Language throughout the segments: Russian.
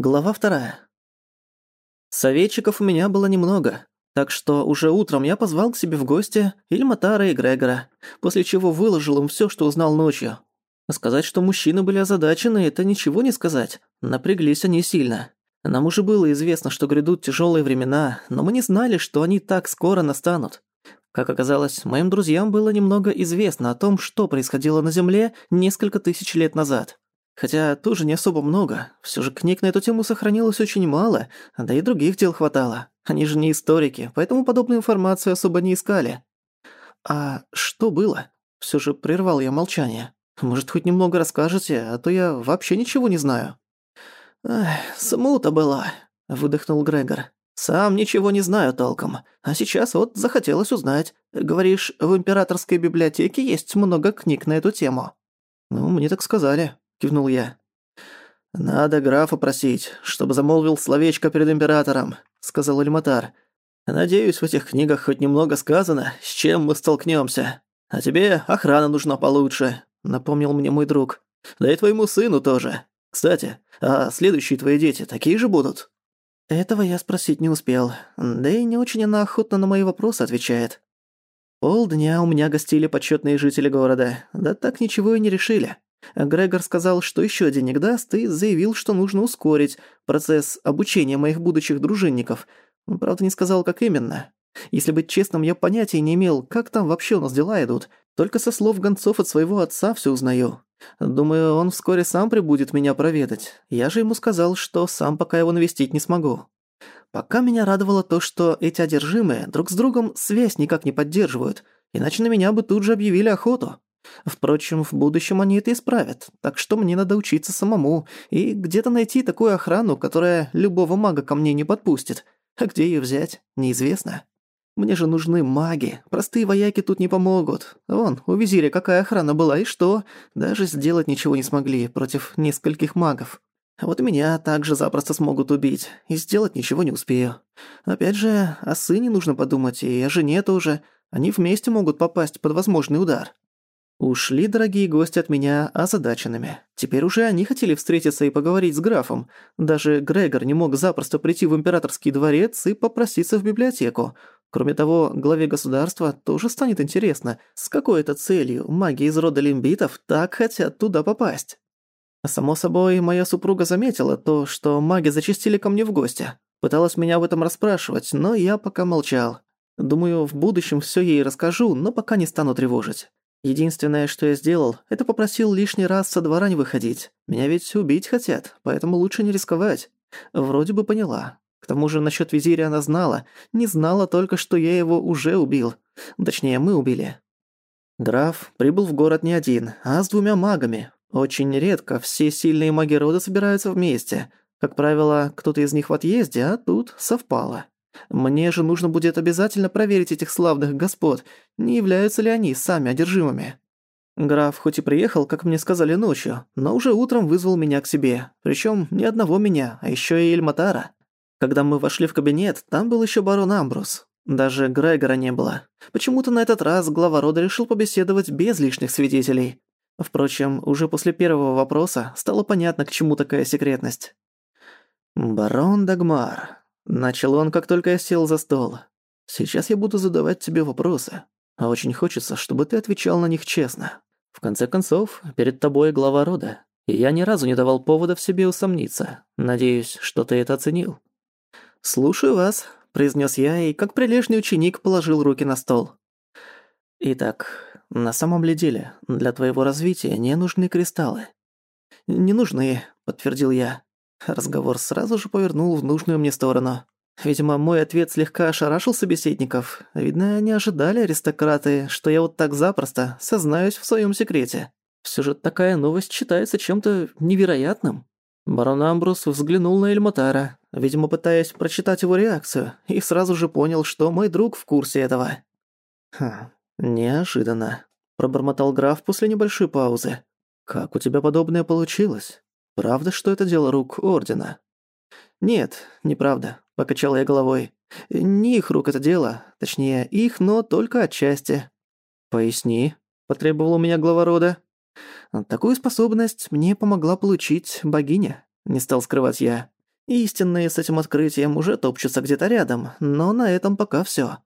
Глава вторая. Советчиков у меня было немного, так что уже утром я позвал к себе в гости Ильматара и Грегора, после чего выложил им все, что узнал ночью. Сказать, что мужчины были озадачены, это ничего не сказать. Напряглись они сильно. Нам уже было известно, что грядут тяжелые времена, но мы не знали, что они так скоро настанут. Как оказалось, моим друзьям было немного известно о том, что происходило на Земле несколько тысяч лет назад. Хотя тоже не особо много. Всё же книг на эту тему сохранилось очень мало, да и других дел хватало. Они же не историки, поэтому подобную информацию особо не искали. А что было? Всё же прервал я молчание. Может, хоть немного расскажете, а то я вообще ничего не знаю. Эх, смута была, выдохнул Грегор. Сам ничего не знаю толком, а сейчас вот захотелось узнать. Говоришь, в императорской библиотеке есть много книг на эту тему. Ну, мне так сказали, — кивнул я. «Надо графа просить, чтобы замолвил словечко перед императором», — сказал Эльматар. «Надеюсь, в этих книгах хоть немного сказано, с чем мы столкнемся. А тебе охрана нужна получше», — напомнил мне мой друг. «Да и твоему сыну тоже. Кстати, а следующие твои дети такие же будут?» Этого я спросить не успел, да и не очень она охотно на мои вопросы отвечает. Полдня у меня гостили почётные жители города, да так ничего и не решили. А Грегор сказал, что еще денег даст, и заявил, что нужно ускорить процесс обучения моих будущих дружинников. Правда, не сказал, как именно. Если быть честным, я понятия не имел, как там вообще у нас дела идут. Только со слов гонцов от своего отца все узнаю. Думаю, он вскоре сам прибудет меня проведать. Я же ему сказал, что сам пока его навестить не смогу. Пока меня радовало то, что эти одержимые друг с другом связь никак не поддерживают, иначе на меня бы тут же объявили охоту. Впрочем, в будущем они это исправят, так что мне надо учиться самому и где-то найти такую охрану, которая любого мага ко мне не подпустит. А где ее взять, неизвестно. Мне же нужны маги, простые вояки тут не помогут. Вон, у визиря какая охрана была и что, даже сделать ничего не смогли против нескольких магов. Вот меня также запросто смогут убить, и сделать ничего не успею. Опять же, о сыне нужно подумать, и о жене тоже. Они вместе могут попасть под возможный удар. Ушли дорогие гости от меня озадаченными. Теперь уже они хотели встретиться и поговорить с графом. Даже Грегор не мог запросто прийти в императорский дворец и попроситься в библиотеку. Кроме того, главе государства тоже станет интересно, с какой это целью маги из рода лимбитов так хотят туда попасть. Само собой, моя супруга заметила то, что маги зачистили ко мне в гости. Пыталась меня об этом расспрашивать, но я пока молчал. Думаю, в будущем все ей расскажу, но пока не стану тревожить. Единственное, что я сделал, это попросил лишний раз со двора не выходить. Меня ведь убить хотят, поэтому лучше не рисковать. Вроде бы поняла. К тому же насчет визиря она знала. Не знала только, что я его уже убил. Точнее, мы убили. Граф прибыл в город не один, а с двумя магами. Очень редко все сильные маги рода собираются вместе. Как правило, кто-то из них в отъезде, а тут совпало. Мне же нужно будет обязательно проверить этих славных господ, не являются ли они сами одержимыми. Граф хоть и приехал, как мне сказали ночью, но уже утром вызвал меня к себе. Причём не одного меня, а ещё и Эльматара. Когда мы вошли в кабинет, там был ещё барон Амбрус. Даже Грегора не было. Почему-то на этот раз глава рода решил побеседовать без лишних свидетелей. Впрочем, уже после первого вопроса стало понятно, к чему такая секретность. «Барон Дагмар», Начал он, как только я сел за стол. «Сейчас я буду задавать тебе вопросы, а очень хочется, чтобы ты отвечал на них честно. В конце концов, перед тобой глава рода, и я ни разу не давал повода в себе усомниться. Надеюсь, что ты это оценил». «Слушаю вас», — произнес я, и как прилежный ученик положил руки на стол. «Итак, на самом ли деле для твоего развития не нужны кристаллы?» «Не нужны», — подтвердил я. Разговор сразу же повернул в нужную мне сторону. Видимо, мой ответ слегка ошарашил собеседников. Видно, они ожидали аристократы, что я вот так запросто сознаюсь в своем секрете. Все же такая новость считается чем-то невероятным. Барон Амбрус взглянул на Эльматара, видимо, пытаясь прочитать его реакцию, и сразу же понял, что мой друг в курсе этого. «Хм, неожиданно», — пробормотал граф после небольшой паузы. «Как у тебя подобное получилось?» Правда, что это дело рук Ордена? Нет, неправда, покачал я головой. Не их рук это дело, точнее, их, но только отчасти. Поясни, потребовал у меня глава рода. Такую способность мне помогла получить богиня, не стал скрывать я. Истинные с этим открытием уже топчутся где-то рядом, но на этом пока все.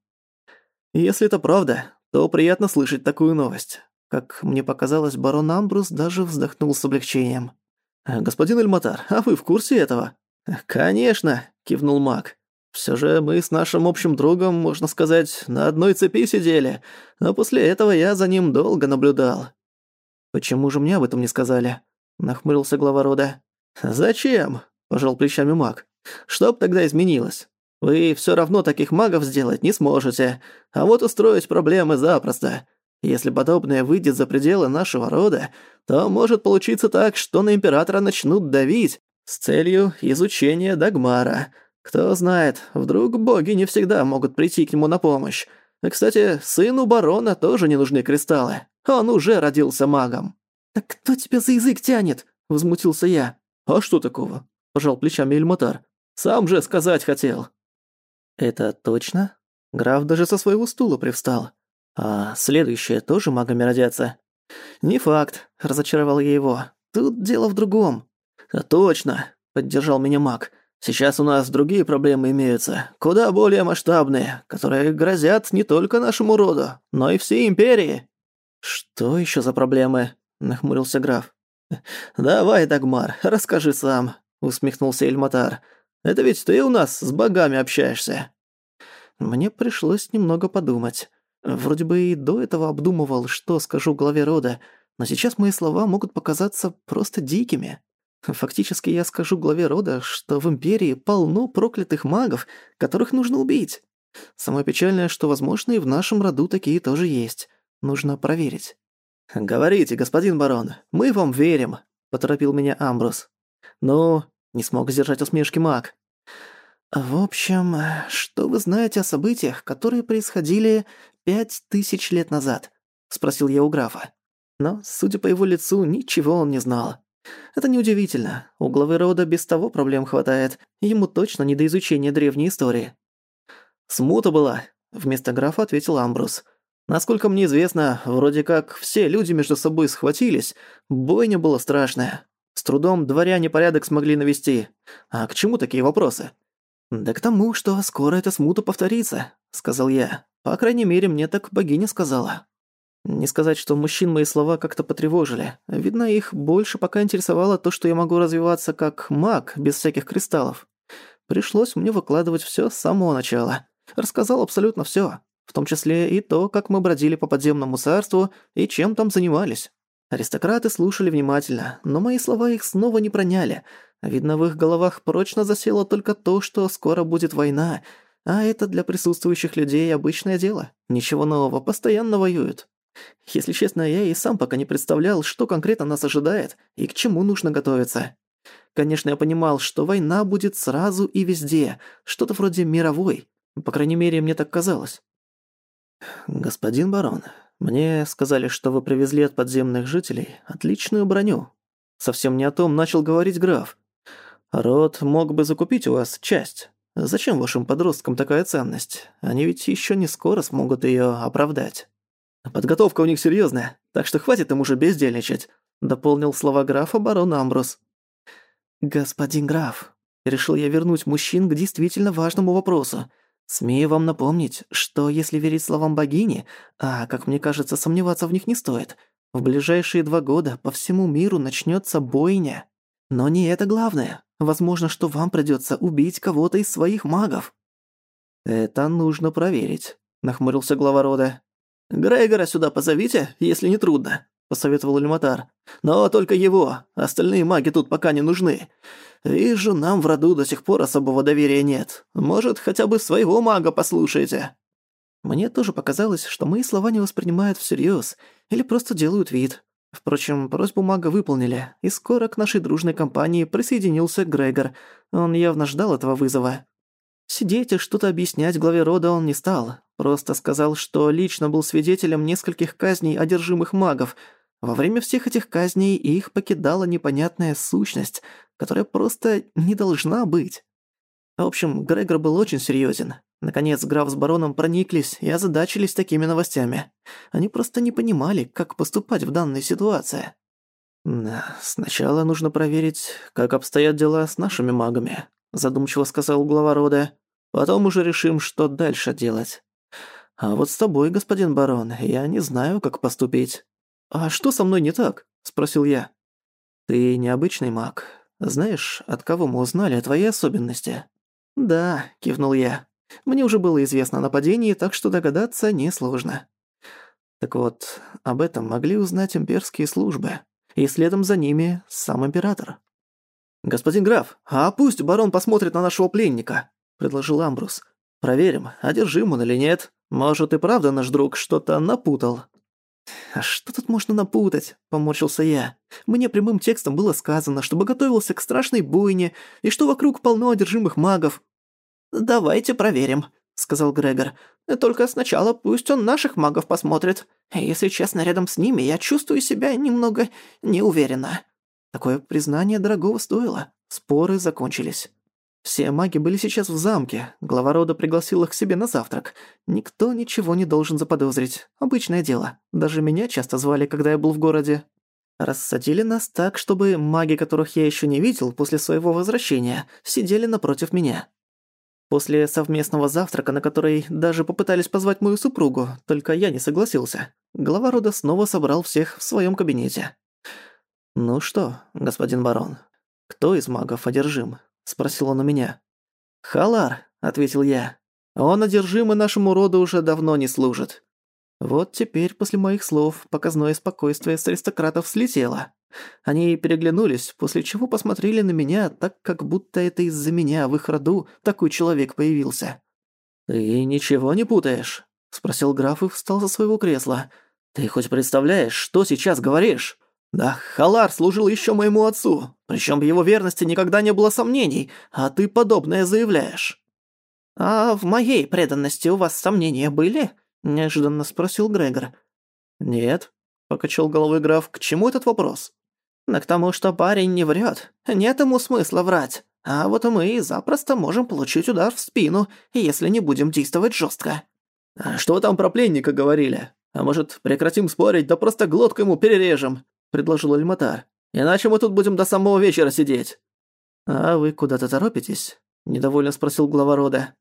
Если это правда, то приятно слышать такую новость. Как мне показалось, барон Амбрус даже вздохнул с облегчением. «Господин Эльматар, а вы в курсе этого?» «Конечно», — кивнул маг. Все же мы с нашим общим другом, можно сказать, на одной цепи сидели, но после этого я за ним долго наблюдал». «Почему же мне об этом не сказали?» — нахмурился глава рода. «Зачем?» — пожал плечами маг. «Что б тогда изменилось? Вы все равно таких магов сделать не сможете, а вот устроить проблемы запросто. Если подобное выйдет за пределы нашего рода, то может получиться так, что на императора начнут давить с целью изучения Дагмара. Кто знает, вдруг боги не всегда могут прийти к нему на помощь. Кстати, сыну барона тоже не нужны кристаллы. Он уже родился магом. «Так кто тебя за язык тянет?» — возмутился я. «А что такого?» — пожал плечами Эльмотар. «Сам же сказать хотел». «Это точно?» Граф даже со своего стула привстал. А следующее тоже магами родятся? Не факт, разочаровал я его. Тут дело в другом. А, точно, поддержал меня маг. Сейчас у нас другие проблемы имеются, куда более масштабные, которые грозят не только нашему роду, но и всей империи. Что еще за проблемы? нахмурился граф. «Давай, Дагмар, расскажи сам», — усмехнулся Эльматар. «Это ведь ты у нас с богами общаешься». Мне пришлось немного подумать. Вроде бы и до этого обдумывал, что скажу главе рода, но сейчас мои слова могут показаться просто дикими. Фактически я скажу главе рода, что в Империи полно проклятых магов, которых нужно убить. Самое печальное, что, возможно, и в нашем роду такие тоже есть. Нужно проверить. «Говорите, господин барон, мы вам верим», — поторопил меня Амброс. «Ну, не смог сдержать усмешки маг». «В общем, что вы знаете о событиях, которые происходили пять тысяч лет назад?» — спросил я у графа. Но, судя по его лицу, ничего он не знал. Это неудивительно. У главы рода без того проблем хватает. Ему точно не до изучения древней истории. «Смута была», — вместо графа ответил Амбрус. «Насколько мне известно, вроде как все люди между собой схватились. Бойня была страшная. С трудом дворяне порядок смогли навести. А к чему такие вопросы?» «Да к тому, что скоро эта смута повторится», — сказал я. По крайней мере, мне так богиня сказала. Не сказать, что мужчин мои слова как-то потревожили. Видно, их больше пока интересовало то, что я могу развиваться как маг, без всяких кристаллов. Пришлось мне выкладывать все с самого начала. Рассказал абсолютно все, в том числе и то, как мы бродили по подземному царству и чем там занимались. Аристократы слушали внимательно, но мои слова их снова не проняли. Видно, в их головах прочно засело только то, что скоро будет война, а это для присутствующих людей обычное дело. Ничего нового, постоянно воюют. Если честно, я и сам пока не представлял, что конкретно нас ожидает и к чему нужно готовиться. Конечно, я понимал, что война будет сразу и везде, что-то вроде мировой. По крайней мере, мне так казалось. «Господин барон, мне сказали, что вы привезли от подземных жителей отличную броню». Совсем не о том начал говорить граф. «Род мог бы закупить у вас часть, Зачем вашим подросткам такая ценность? Они ведь еще не скоро смогут ее оправдать. Подготовка у них серьезная, так что хватит им уже бездельничать, дополнил слова графа барон Амбрус. Господин граф, решил я вернуть мужчин к действительно важному вопросу. Смею вам напомнить, что если верить словам богини, а, как мне кажется, сомневаться в них не стоит, в ближайшие два года по всему миру начнется бойня. Но не это главное. Возможно, что вам придется убить кого-то из своих магов». «Это нужно проверить», — нахмурился глава рода. «Грегора сюда позовите, если не трудно», — посоветовал Эльматар. «Но только его. Остальные маги тут пока не нужны. Вижу, нам в роду до сих пор особого доверия нет. Может, хотя бы своего мага послушаете». Мне тоже показалось, что мои слова не воспринимают всерьез или просто делают вид. Впрочем, просьбу мага выполнили, и скоро к нашей дружной компании присоединился Грегор. Он явно ждал этого вызова. Сидеть и что-то объяснять главе рода он не стал. Просто сказал, что лично был свидетелем нескольких казней одержимых магов. Во время всех этих казней их покидала непонятная сущность, которая просто не должна быть. В общем, Грегор был очень серьезен. Наконец, граф с бароном прониклись и озадачились такими новостями. Они просто не понимали, как поступать в данной ситуации. «Да, сначала нужно проверить, как обстоят дела с нашими магами», задумчиво сказал глава рода. «Потом уже решим, что дальше делать. А вот с тобой, господин барон, я не знаю, как поступить». «А что со мной не так?» спросил я. «Ты необычный маг. Знаешь, от кого мы узнали о твоей особенности?» «Да», кивнул я. Мне уже было известно о нападении, так что догадаться несложно. Так вот, об этом могли узнать имперские службы, и следом за ними сам император. «Господин граф, а пусть барон посмотрит на нашего пленника», — предложил Амбрус. «Проверим, одержим он или нет. Может, и правда наш друг что-то напутал». «А что тут можно напутать?» — поморщился я. «Мне прямым текстом было сказано, чтобы готовился к страшной бойне, и что вокруг полно одержимых магов, «Давайте проверим», — сказал Грегор. «Только сначала пусть он наших магов посмотрит. Если честно, рядом с ними я чувствую себя немного неуверенно». Такое признание дорогого стоило. Споры закончились. Все маги были сейчас в замке. Глава рода пригласил их к себе на завтрак. Никто ничего не должен заподозрить. Обычное дело. Даже меня часто звали, когда я был в городе. Рассадили нас так, чтобы маги, которых я еще не видел после своего возвращения, сидели напротив меня. После совместного завтрака, на который даже попытались позвать мою супругу, только я не согласился, глава рода снова собрал всех в своем кабинете. «Ну что, господин барон, кто из магов одержим?» – спросил он у меня. «Халар», – ответил я. «Он одержим и нашему роду уже давно не служит». Вот теперь, после моих слов, показное спокойствие с аристократов слетело. Они переглянулись, после чего посмотрели на меня, так как будто это из-за меня в их роду такой человек появился. «Ты ничего не путаешь?» – спросил граф и встал со своего кресла. «Ты хоть представляешь, что сейчас говоришь?» «Да, Халар служил еще моему отцу, причем в его верности никогда не было сомнений, а ты подобное заявляешь». «А в моей преданности у вас сомнения были?» – неожиданно спросил Грегор. «Нет», – покачал головой граф, – «к чему этот вопрос?» обратно к тому, что парень не врет. Нет ему смысла врать. А вот мы запросто можем получить удар в спину, если не будем действовать жестко. А «Что там про пленника говорили? А может, прекратим спорить, да просто глотку ему перережем?» – предложил Альматар. «Иначе мы тут будем до самого вечера сидеть». «А вы куда-то торопитесь?» – недовольно спросил глава рода.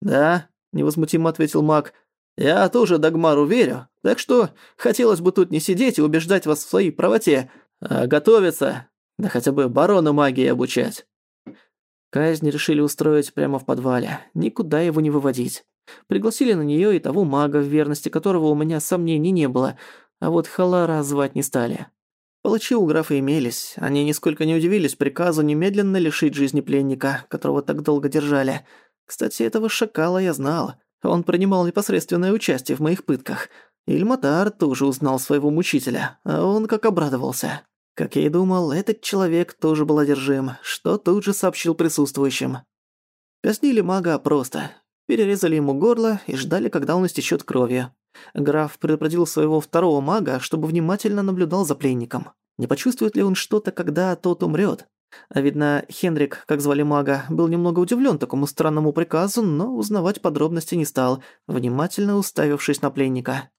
«Да», – невозмутимо ответил маг. «Я тоже Дагмару верю, так что хотелось бы тут не сидеть и убеждать вас в своей правоте, а готовиться, да хотя бы барона магии обучать. Казнь решили устроить прямо в подвале, никуда его не выводить. Пригласили на нее и того мага, в верности которого у меня сомнений не было, а вот Халара звать не стали. Палачи у графа имелись, они нисколько не удивились приказу немедленно лишить жизни пленника, которого так долго держали. Кстати, этого шакала я знал, он принимал непосредственное участие в моих пытках. Ильматар тоже узнал своего мучителя, а он как обрадовался. Как я и думал, этот человек тоже был одержим, что тут же сообщил присутствующим. Казнили мага просто. Перерезали ему горло и ждали, когда он истечёт кровью. Граф предупредил своего второго мага, чтобы внимательно наблюдал за пленником. Не почувствует ли он что-то, когда тот умрёт? А видно, Хенрик, как звали мага, был немного удивлён такому странному приказу, но узнавать подробности не стал, внимательно уставившись на пленника.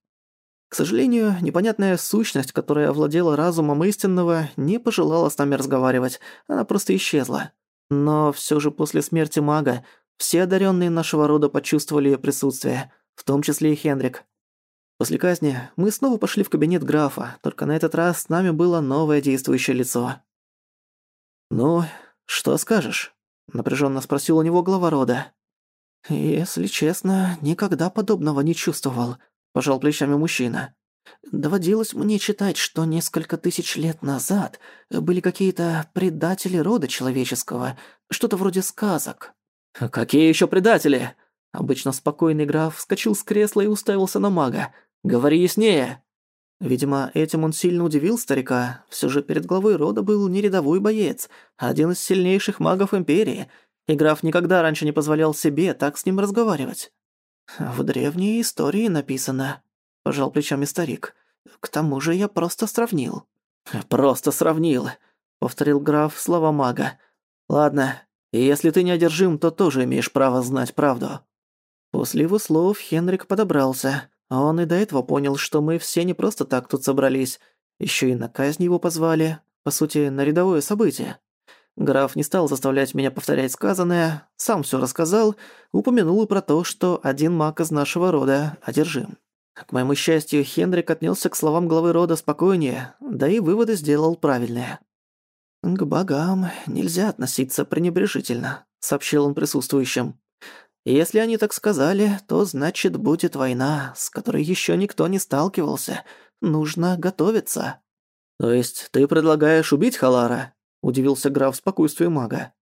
К сожалению, непонятная сущность, которая овладела разумом истинного, не пожелала с нами разговаривать, она просто исчезла. Но все же после смерти мага все одаренные нашего рода почувствовали ее присутствие, в том числе и Хендрик. После казни мы снова пошли в кабинет графа, только на этот раз с нами было новое действующее лицо. «Ну, что скажешь?» – напряженно спросил у него глава рода. «Если честно, никогда подобного не чувствовал», пожал плечами мужчина. Доводилось мне читать, что несколько тысяч лет назад были какие-то предатели рода человеческого, что-то вроде сказок. «Какие еще предатели?» Обычно спокойный граф вскочил с кресла и уставился на мага. «Говори яснее!» Видимо, этим он сильно удивил старика. Все же перед главой рода был не рядовой боец, а один из сильнейших магов Империи, и граф никогда раньше не позволял себе так с ним разговаривать. «В древней истории написано», — пожал плечами старик. «К тому же я просто сравнил». «Просто сравнил», — повторил граф слова мага. «Ладно, если ты неодержим, то тоже имеешь право знать правду». После его слов Хенрик подобрался. Он и до этого понял, что мы все не просто так тут собрались. Еще и на казнь его позвали. По сути, на рядовое событие. Граф не стал заставлять меня повторять сказанное, сам все рассказал, упомянул и про то, что один маг из нашего рода одержим. К моему счастью, Хендрик отнесся к словам главы рода спокойнее, да и выводы сделал правильные. «К богам нельзя относиться пренебрежительно», — сообщил он присутствующим. «Если они так сказали, то значит будет война, с которой еще никто не сталкивался. Нужно готовиться». «То есть ты предлагаешь убить Халара?» удивился граф спокойствию мага.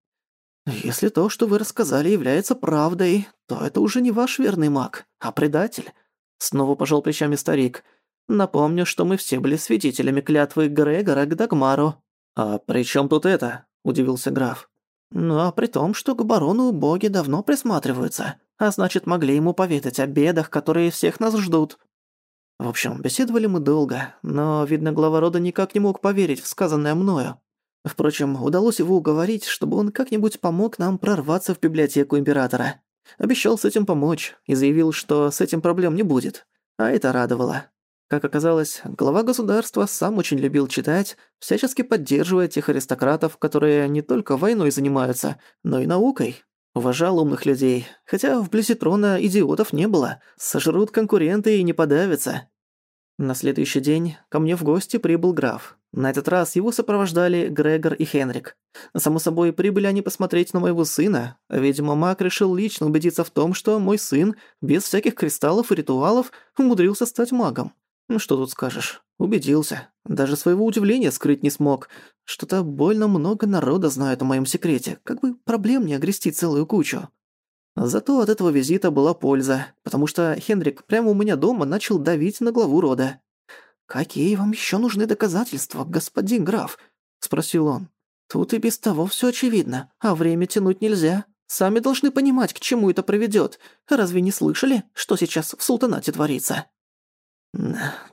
«Если то, что вы рассказали, является правдой, то это уже не ваш верный маг, а предатель». Снова пожал плечами старик. «Напомню, что мы все были свидетелями клятвы Грегора к Дагмару». «А при чем тут это?» – удивился граф. «Ну а при том, что к барону боги давно присматриваются, а значит, могли ему поведать о бедах, которые всех нас ждут». В общем, беседовали мы долго, но, видно, глава рода никак не мог поверить в сказанное мною. Впрочем, удалось его уговорить, чтобы он как-нибудь помог нам прорваться в библиотеку Императора. Обещал с этим помочь и заявил, что с этим проблем не будет. А это радовало. Как оказалось, глава государства сам очень любил читать, всячески поддерживая тех аристократов, которые не только войной занимаются, но и наукой. Уважал умных людей, хотя вблизи трона идиотов не было, сожрут конкуренты и не подавятся. На следующий день ко мне в гости прибыл граф, на этот раз его сопровождали Грегор и Хенрик. Само собой, прибыли они посмотреть на моего сына. Видимо, маг решил лично убедиться в том, что мой сын, без всяких кристаллов и ритуалов, умудрился стать магом. Ну что тут скажешь, убедился. Даже своего удивления скрыть не смог. Что-то больно много народа знает о моем секрете. Как бы проблем не огрести целую кучу. Зато от этого визита была польза, потому что Хенрик прямо у меня дома начал давить на главу рода. «Какие вам еще нужны доказательства, господин граф?» — спросил он. «Тут и без того все очевидно, а время тянуть нельзя. Сами должны понимать, к чему это приведет. Разве не слышали, что сейчас в султанате творится?»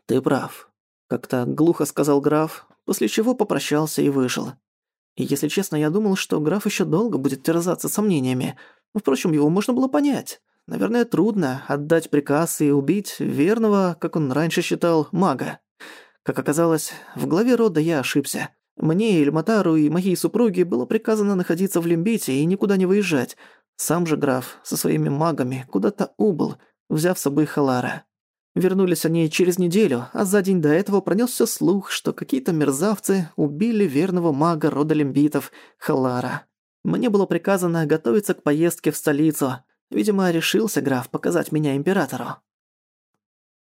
«Ты прав», — как-то глухо сказал граф, после чего попрощался и вышел. И, если честно, я думал, что граф еще долго будет терзаться сомнениями. Впрочем, его можно было понять. Наверное, трудно отдать приказ и убить верного, как он раньше считал, мага. Как оказалось, в главе рода я ошибся. Мне, Эльматару и моей супруге было приказано находиться в Лимбите и никуда не выезжать. Сам же граф со своими магами куда-то убыл, взяв с собой Халара. Вернулись они через неделю, а за день до этого пронесся слух, что какие-то мерзавцы убили верного мага рода лимбитов Халара. Мне было приказано готовиться к поездке в столицу, Видимо, решился граф показать меня императору.